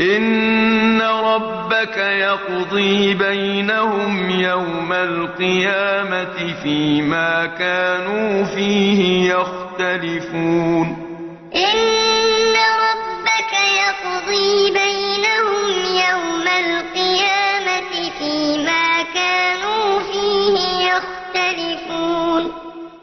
إِنَّ رَبَّكَ يَقْضِي بَيْنَهُمْ يَوْمَ الْقِيَامَةِ فِيمَا كَانُوا فِيهِ يَخْتَلِفُونَ. إِنَّ رَبَّكَ يَقْضِي بَيْنَهُمْ يَوْمَ الْقِيَامَةِ فِيمَا يَخْتَلِفُونَ